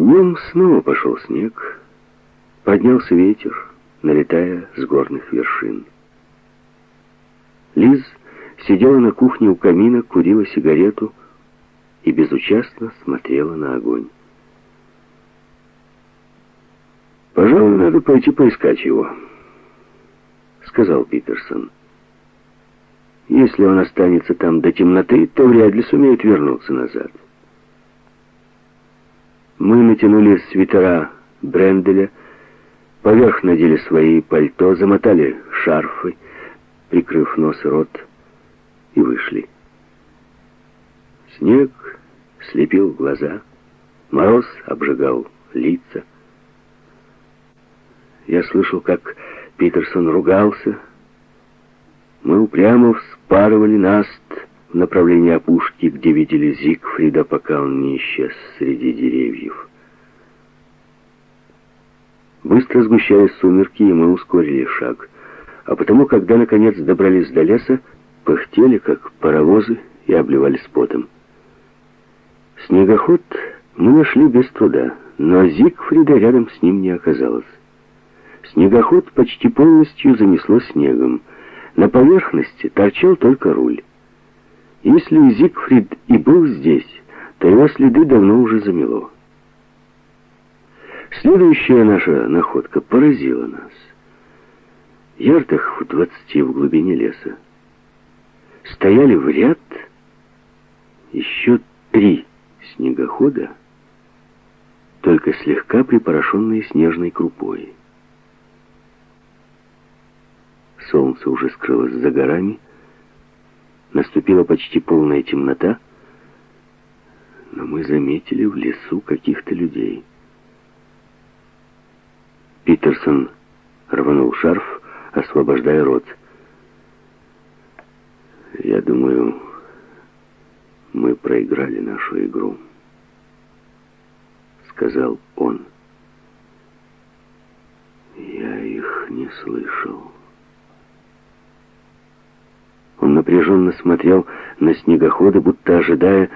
Днем снова пошел снег, поднялся ветер, налетая с горных вершин. Лиз сидела на кухне у камина, курила сигарету и безучастно смотрела на огонь. «Пожалуй, надо пойти поискать его», — сказал Питерсон. «Если он останется там до темноты, то вряд ли сумеет вернуться назад». Мы натянули свитера Бренделя, поверх надели свои пальто, замотали шарфы, прикрыв нос и рот, и вышли. Снег слепил глаза, мороз обжигал лица. Я слышал, как Питерсон ругался. Мы упрямо вспарывали наст в направлении опушки, где видели Зигфрида, пока он не исчез среди деревьев. Быстро сгущаясь сумерки, мы ускорили шаг. А потому, когда наконец добрались до леса, пыхтели, как паровозы, и обливались потом. Снегоход мы нашли без труда, но Зигфрида рядом с ним не оказалось. Снегоход почти полностью занесло снегом. На поверхности торчал только руль. Если Зигфрид и был здесь, то его следы давно уже замело. Следующая наша находка поразила нас. Ярдах в двадцати в глубине леса стояли в ряд еще три снегохода, только слегка припорошенные снежной крупой. Солнце уже скрылось за горами, наступила почти полная темнота, но мы заметили в лесу каких-то людей. Питерсон рванул шарф, освобождая рот. Я думаю, мы проиграли нашу игру, сказал он. Я их не слышал. Он напряженно смотрел на снегоходы, будто ожидая,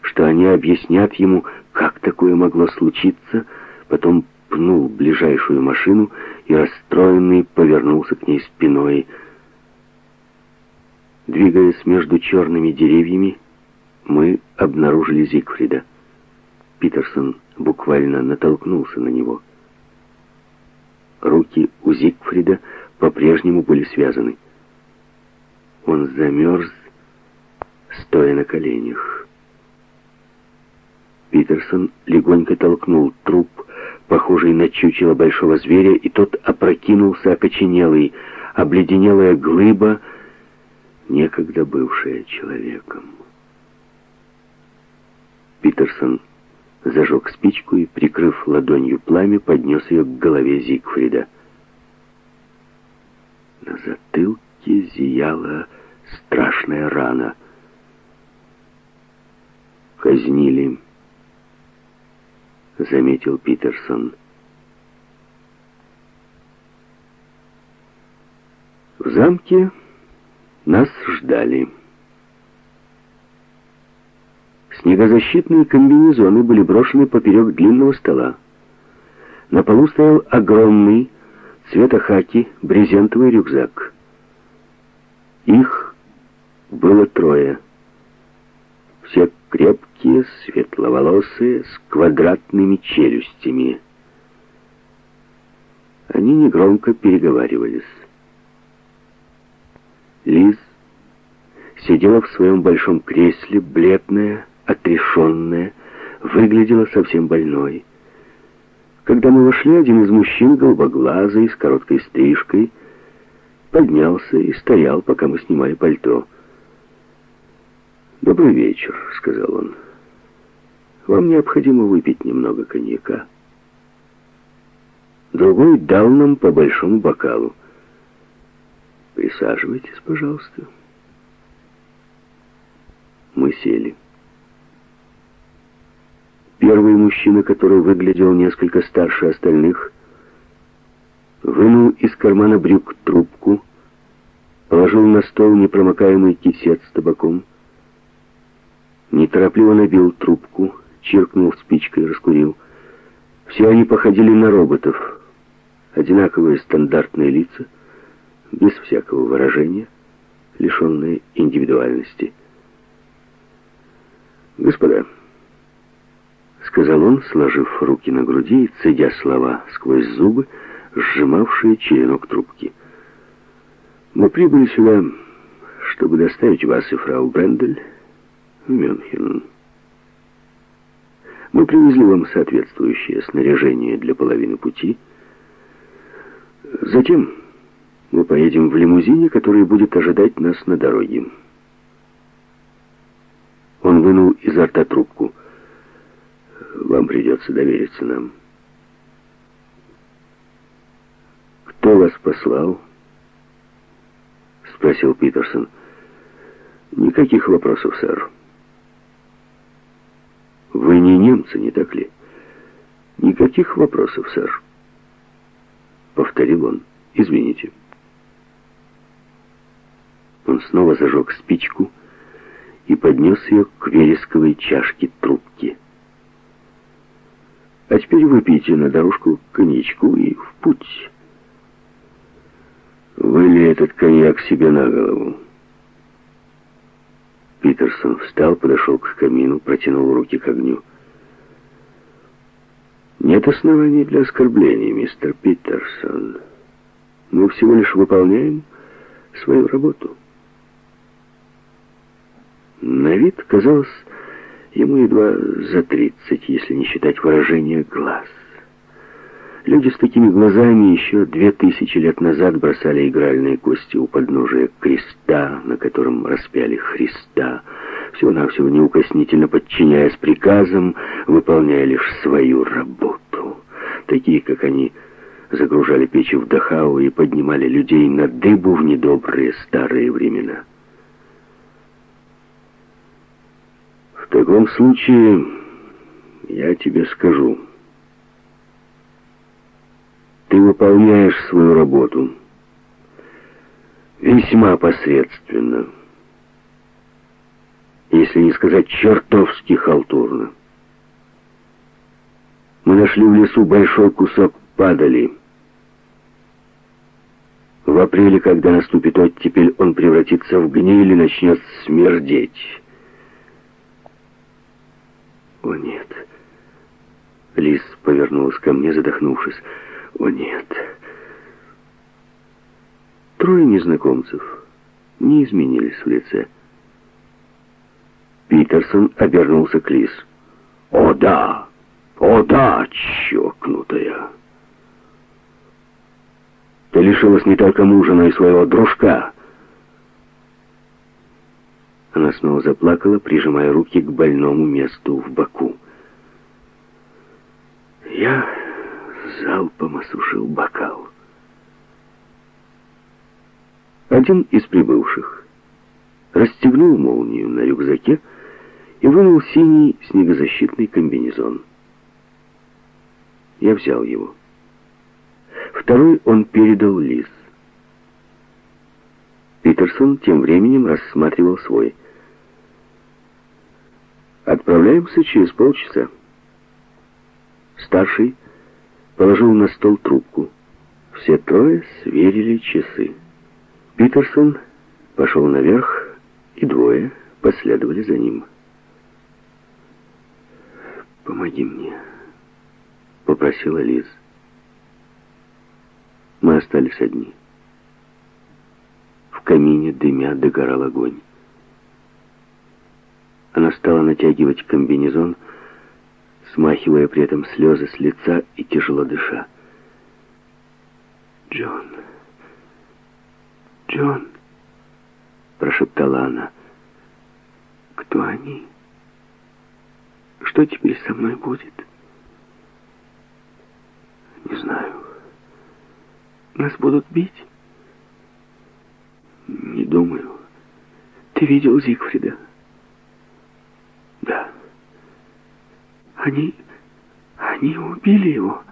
что они объяснят ему, как такое могло случиться, потом пнул ближайшую машину и, расстроенный, повернулся к ней спиной. Двигаясь между черными деревьями, мы обнаружили Зигфрида. Питерсон буквально натолкнулся на него. Руки у Зигфрида по-прежнему были связаны. Он замерз, стоя на коленях. Питерсон легонько толкнул труп, похожий на чучело большого зверя, и тот опрокинулся окоченелый, обледенелая глыба, некогда бывшая человеком. Питерсон зажег спичку и, прикрыв ладонью пламя, поднес ее к голове Зигфрида. На затылке зияла страшная рана. Казнили заметил Питерсон. В замке нас ждали. Снегозащитные комбинезоны были брошены поперек длинного стола. На полу стоял огромный, цвета хаки, брезентовый рюкзак. Их было трое. Все крепкие, светловолосые, с квадратными челюстями. Они негромко переговаривались. Лиз сидела в своем большом кресле, бледная, отрешенная, выглядела совсем больной. Когда мы вошли, один из мужчин, голубоглазый, с короткой стрижкой, поднялся и стоял, пока мы снимали пальто. «Добрый вечер», — сказал он. «Вам необходимо выпить немного коньяка». Другой дал нам по большому бокалу. «Присаживайтесь, пожалуйста». Мы сели. Первый мужчина, который выглядел несколько старше остальных, вынул из кармана брюк трубку, положил на стол непромокаемый кисет с табаком, неторопливо набил трубку, чиркнул спичкой, раскурил. Все они походили на роботов. Одинаковые стандартные лица, без всякого выражения, лишенные индивидуальности. «Господа», — сказал он, сложив руки на груди и цедя слова сквозь зубы, сжимавшие черенок трубки. «Мы прибыли сюда, чтобы доставить вас и фрау Брендель Мюнхен. Мы привезли вам соответствующее снаряжение для половины пути. Затем мы поедем в лимузине, который будет ожидать нас на дороге». Он вынул изо рта трубку. «Вам придется довериться нам». «Кто вас послал?» Спросил Питерсон. «Никаких вопросов, сэр». «Вы не немцы, не так ли?» «Никаких вопросов, сэр». Повторил он. «Извините». Он снова зажег спичку и поднес ее к вересковой чашке трубки. «А теперь выпейте на дорожку коньячку и в путь». «Выли этот коньяк себе на голову». Питерсон встал, подошел к камину, протянул руки к огню. «Нет оснований для оскорблений, мистер Питерсон. Мы всего лишь выполняем свою работу». На вид казалось ему едва за тридцать, если не считать выражения глаз. Люди с такими глазами еще две тысячи лет назад бросали игральные кости у подножия креста, на котором распяли Христа, всего-навсего неукоснительно подчиняясь приказам, выполняя лишь свою работу. Такие, как они, загружали печи в Дахау и поднимали людей на дыбу в недобрые старые времена. В таком случае я тебе скажу. Ты выполняешь свою работу весьма посредственно, если не сказать чертовски халтурно. Мы нашли в лесу большой кусок падали. В апреле, когда наступит оттепель, он превратится в гниль и начнет смердеть. «О, нет!» Лис повернулась ко мне, задохнувшись. «О, нет!» Трое незнакомцев не изменились в лице. Питерсон обернулся к Лис. «О, да! О, да, чокнутая!» «Ты лишилась не только мужа, но и своего дружка!» Она снова заплакала, прижимая руки к больному месту в боку. Я залпом осушил бокал. Один из прибывших расстегнул молнию на рюкзаке и вынул синий снегозащитный комбинезон. Я взял его. Второй он передал Лиз. Питерсон тем временем рассматривал свой. Отправляемся через полчаса. Старший положил на стол трубку. Все трое сверили часы. Питерсон пошел наверх, и двое последовали за ним. «Помоги мне», — попросила Лиз. Мы остались одни. В камине дымя догорал огонь. Она стала натягивать комбинезон, смахивая при этом слезы с лица и тяжело дыша. «Джон! Джон!» — прошептала она. «Кто они? Что теперь со мной будет?» «Не знаю. Нас будут бить?» «Не думаю. Ты видел Зигфрида?» Да. Они... они убили его.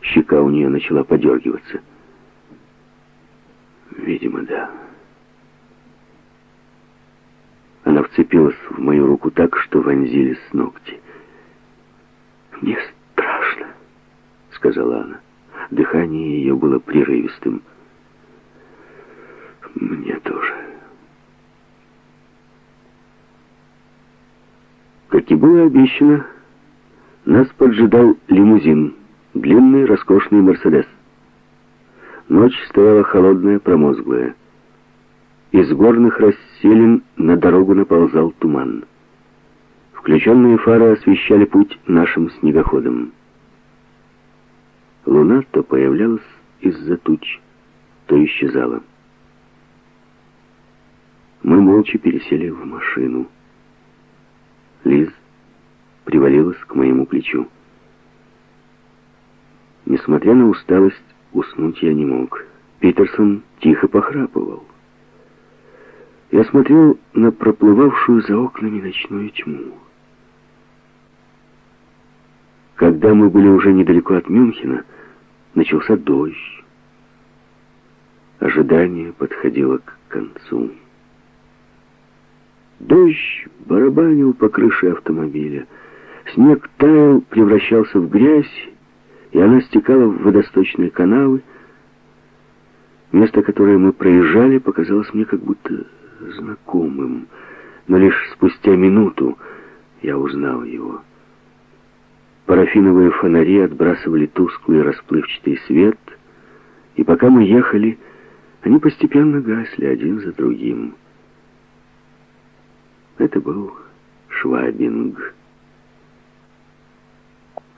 Щека у нее начала подергиваться. Видимо, да. Она вцепилась в мою руку так, что вонзились ногти. Мне страшно. сказала она. Дыхание ее было прерывистым. «Мне тоже». Как и было обещано, нас поджидал лимузин, длинный роскошный «Мерседес». Ночь стояла холодная, промозглая. Из горных расселин на дорогу наползал туман. Включенные фары освещали путь нашим снегоходам. Луна то появлялась из-за туч, то исчезала. Мы молча пересели в машину. Лиз привалилась к моему плечу. Несмотря на усталость, уснуть я не мог. Питерсон тихо похрапывал. Я смотрел на проплывавшую за окнами ночную тьму. Когда мы были уже недалеко от Мюнхена, начался дождь. Ожидание подходило к концу. Дождь барабанил по крыше автомобиля. Снег таял, превращался в грязь, и она стекала в водосточные канавы. Место, которое мы проезжали, показалось мне как будто знакомым, но лишь спустя минуту я узнал его. Парафиновые фонари отбрасывали тусклый расплывчатый свет, и пока мы ехали, они постепенно гасли один за другим. Это был Швабинг.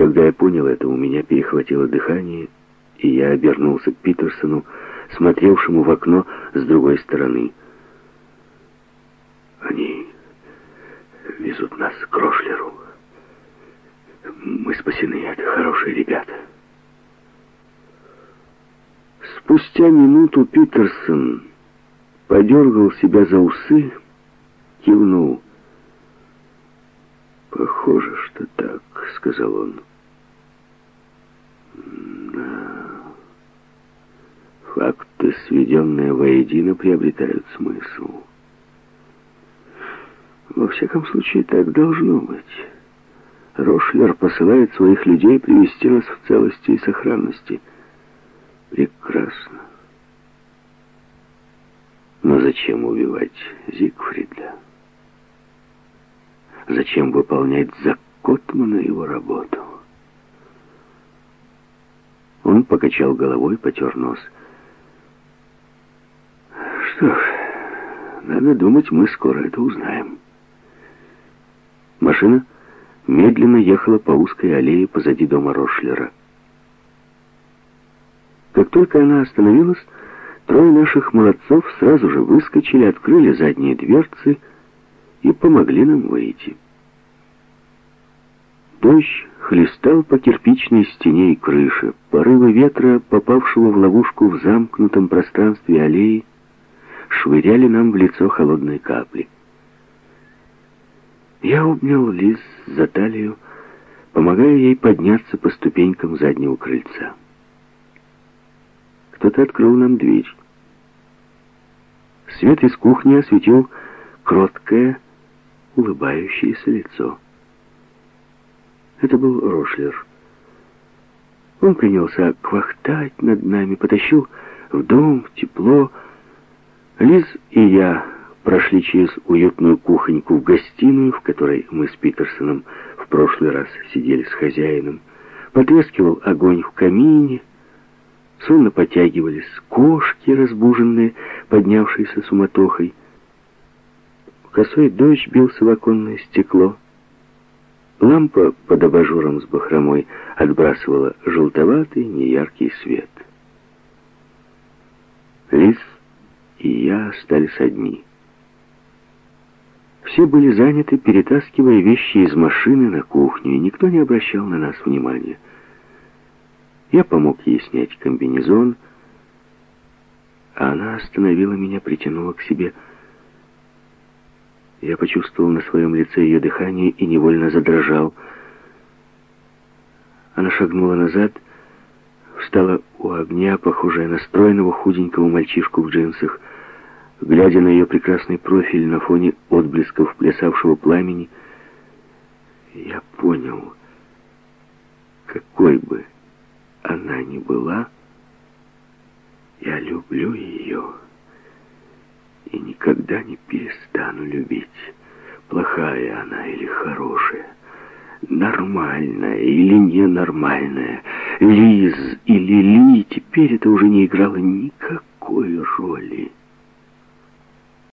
Когда я понял это, у меня перехватило дыхание, и я обернулся к Питерсону, смотревшему в окно с другой стороны. Они везут нас к Рошлеру. Мы спасены, это хорошие ребята. Спустя минуту Питерсон подергал себя за усы, кивнул. «Похоже, что так», — сказал он. «Да. Факты, сведенные воедино, приобретают смысл». Во всяком случае, так должно быть. Рошлер посылает своих людей привести нас в целости и сохранности. Прекрасно. Но зачем убивать Зигфрида? Зачем выполнять за Котмана его работу? Он покачал головой, потер нос. Что ж, надо думать, мы скоро это узнаем. Машина медленно ехала по узкой аллее позади дома Рошлера. Как только она остановилась, трое наших молодцов сразу же выскочили, открыли задние дверцы и помогли нам выйти. Дождь хлестал по кирпичной стене и крыше. Порывы ветра, попавшего в ловушку в замкнутом пространстве аллеи, швыряли нам в лицо холодные капли. Я обнял Лиз за талию, помогая ей подняться по ступенькам заднего крыльца. Кто-то открыл нам дверь. Свет из кухни осветил кроткое, улыбающееся лицо. Это был Рошлер. Он принялся квахтать над нами, потащил в дом, в тепло. Лиз и я прошли через уютную кухоньку в гостиную, в которой мы с Питерсоном в прошлый раз сидели с хозяином. Потрескивал огонь в камине, сонно потягивались кошки, разбуженные, поднявшиеся суматохой. Косой дождь бился в оконное стекло. Лампа под абажуром с бахромой отбрасывала желтоватый, неяркий свет. Лис и я остались одни — все были заняты, перетаскивая вещи из машины на кухню, и никто не обращал на нас внимания. Я помог ей снять комбинезон, а она остановила меня, притянула к себе. Я почувствовал на своем лице ее дыхание и невольно задрожал. Она шагнула назад, встала у огня, похожая на стройного худенького мальчишку в джинсах, Глядя на ее прекрасный профиль на фоне отблесков плясавшего пламени, я понял, какой бы она ни была, я люблю ее и никогда не перестану любить. Плохая она или хорошая, нормальная или ненормальная, Лиз или Ли, теперь это уже не играло никакой роли.